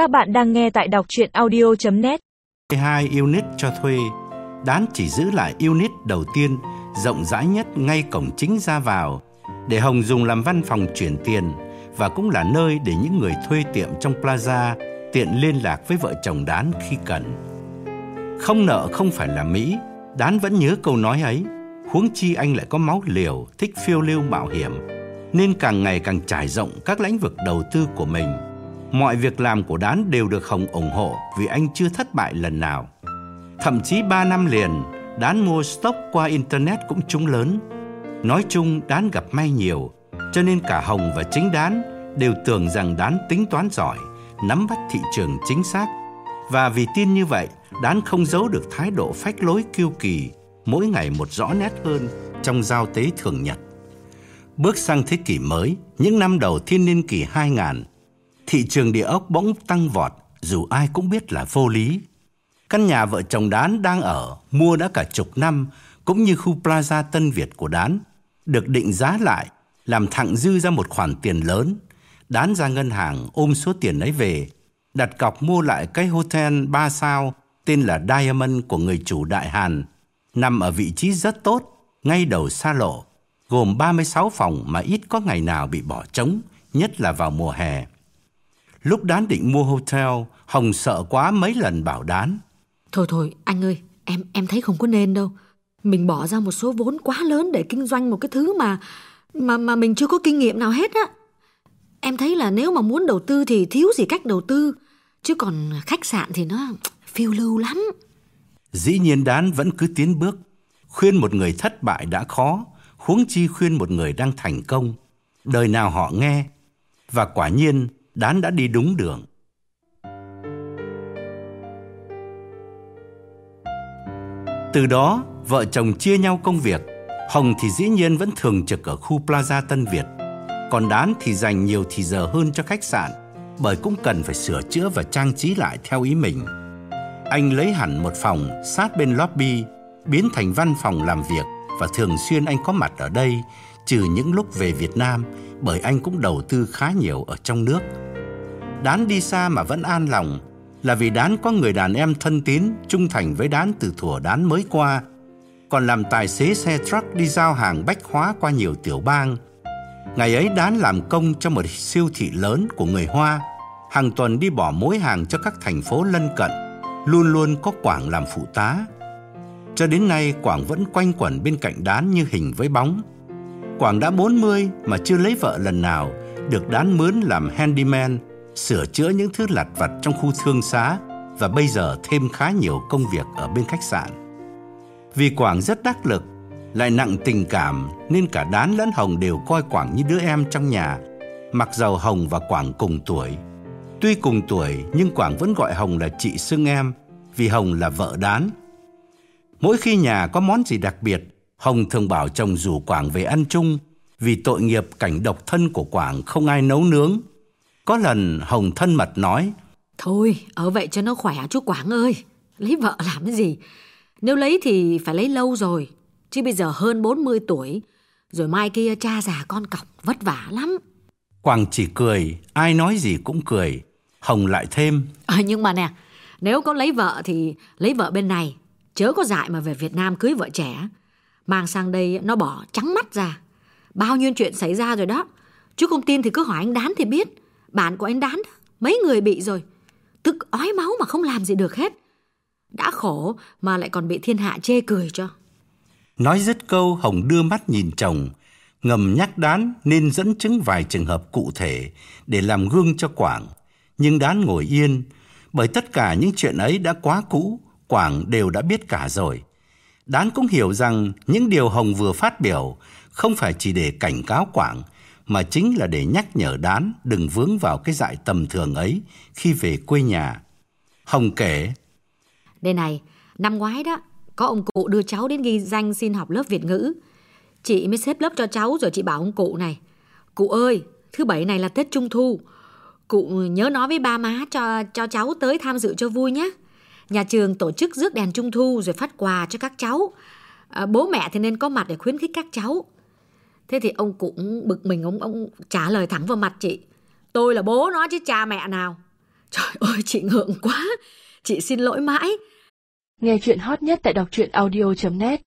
Các bạn đang nghe tại đọc chuyện audio.net hai unit cho thuê, Đán chỉ giữ lại unit đầu tiên rộng rãi nhất ngay cổng chính ra vào để Hồng dùng làm văn phòng chuyển tiền và cũng là nơi để những người thuê tiệm trong plaza tiện liên lạc với vợ chồng Đán khi cần. Không nợ không phải là Mỹ, Đán vẫn nhớ câu nói ấy, huống chi anh lại có máu liều, thích phiêu lưu mạo hiểm, nên càng ngày càng trải rộng các lĩnh vực đầu tư của mình. Mọi việc làm của Đán đều được Hồng ủng hộ vì anh chưa thất bại lần nào. Thậm chí 3 năm liền, Đán mua stock qua Internet cũng trúng lớn. Nói chung Đán gặp may nhiều, cho nên cả Hồng và chính Đán đều tưởng rằng Đán tính toán giỏi, nắm bắt thị trường chính xác. Và vì tin như vậy, Đán không giấu được thái độ phách lối kiêu kỳ, mỗi ngày một rõ nét hơn trong giao tế thường nhật. Bước sang thế kỷ mới, những năm đầu thiên niên kỷ 2000, thị trường địa ốc bỗng tăng vọt, dù ai cũng biết là vô lý. Căn nhà vợ chồng Đán đang ở, mua đã cả chục năm, cũng như khu Plaza Tân Việt của Đán, được định giá lại, làm thặng dư ra một khoản tiền lớn. Đán ra ngân hàng ôm số tiền ấy về, đặt cọc mua lại cái hotel 3 sao tên là Diamond của người chủ Đại Hàn nằm ở vị trí rất tốt, ngay đầu xa lộ, gồm 36 phòng mà ít có ngày nào bị bỏ trống, nhất là vào mùa hè. Lúc Đán định mua hotel, Hồng sợ quá mấy lần bảo Đán. Thôi thôi, anh ơi, em em thấy không có nên đâu. Mình bỏ ra một số vốn quá lớn để kinh doanh một cái thứ mà mà mà mình chưa có kinh nghiệm nào hết á. Em thấy là nếu mà muốn đầu tư thì thiếu gì cách đầu tư, chứ còn khách sạn thì nó phiêu lưu lắm. Dĩ nhiên Đán vẫn cứ tiến bước. Khuyên một người thất bại đã khó, huống chi khuyên một người đang thành công. Đời nào họ nghe. Và quả nhiên, Đán đã đi đúng đường. Từ đó, vợ chồng chia nhau công việc. Hồng thì dĩ nhiên vẫn thường trực ở khu Plaza Tân Việt. Còn Đán thì dành nhiều thì giờ hơn cho khách sạn, bởi cũng cần phải sửa chữa và trang trí lại theo ý mình. Anh lấy hẳn một phòng sát bên lobby, biến thành văn phòng làm việc và thường xuyên anh có mặt ở đây, trừ những lúc về Việt Nam, bởi anh cũng đầu tư khá nhiều ở trong nước. Đán đi xa mà vẫn an lòng là vì Đán có người đàn em thân tín, trung thành với Đán từ thuở Đán mới qua, còn làm tài xế xe truck đi giao hàng bách hóa qua nhiều tiểu bang. Ngày ấy Đán làm công cho một siêu thị lớn của người Hoa, hàng tuần đi bỏ mối hàng cho các thành phố lân cận, luôn luôn có Quảng làm phụ tá. Cho đến nay Quảng vẫn quanh quẩn bên cạnh Đán như hình với bóng. Quảng đã 40 mà chưa lấy vợ lần nào, được Đán mướn làm handyman, sửa chữa những thứ lặt vặt trong khu thương xá và bây giờ thêm khá nhiều công việc ở bên khách sạn. Vì Quảng rất đắc lực, lại nặng tình cảm nên cả Đán lẫn Hồng đều coi Quảng như đứa em trong nhà, mặc dầu Hồng và Quảng cùng tuổi. Tuy cùng tuổi nhưng Quảng vẫn gọi Hồng là chị xưng em vì Hồng là vợ Đán. Mỗi khi nhà có món gì đặc biệt, Hồng thường bảo chồng rủ Quảng về ăn chung vì tội nghiệp cảnh độc thân của Quảng không ai nấu nướng. Có lần Hồng thân mật nói Thôi, ở vậy cho nó khỏe chú Quảng ơi. Lấy vợ làm cái gì? Nếu lấy thì phải lấy lâu rồi. Chứ bây giờ hơn 40 tuổi, rồi mai kia cha già con cọc vất vả lắm. Quảng chỉ cười, ai nói gì cũng cười. Hồng lại thêm À, nhưng mà nè, nếu có lấy vợ thì lấy vợ bên này. Chớ có dại mà về Việt Nam cưới vợ trẻ. Mang sang đây nó bỏ trắng mắt ra. Bao nhiêu chuyện xảy ra rồi đó. chứ không tin thì cứ hỏi anh Đán thì biết. Bạn của anh Đán đó, mấy người bị rồi. Tức ói máu mà không làm gì được hết. Đã khổ mà lại còn bị thiên hạ chê cười cho. Nói dứt câu Hồng đưa mắt nhìn chồng Ngầm nhắc Đán nên dẫn chứng vài trường hợp cụ thể Để làm gương cho Quảng Nhưng Đán ngồi yên Bởi tất cả những chuyện ấy đã quá cũ Quảng đều đã biết cả rồi Đán cũng hiểu rằng những điều Hồng vừa phát biểu Không phải chỉ để cảnh cáo Quảng Mà chính là để nhắc nhở Đán Đừng vướng vào cái dại tầm thường ấy Khi về quê nhà Hồng kể Đây này, năm ngoái đó, có ông cụ đưa cháu đến ghi danh xin học lớp Việt ngữ. Chị mới xếp lớp cho cháu rồi chị bảo ông cụ này. Cụ ơi, thứ bảy này là Tết Trung Thu. Cụ nhớ nói với ba má cho cho cháu tới tham dự cho vui nhé. Nhà trường tổ chức rước đèn Trung Thu rồi phát quà cho các cháu. À, bố mẹ thì nên có mặt để khuyến khích các cháu. Thế thì ông cũng bực mình, ông, ông trả lời thẳng vào mặt chị. Tôi là bố nó chứ cha mẹ nào. Trời ơi, chị ngượng quá. Chị xin lỗi mãi. Nghe chuyện hot nhất tại đọc truyện audio.net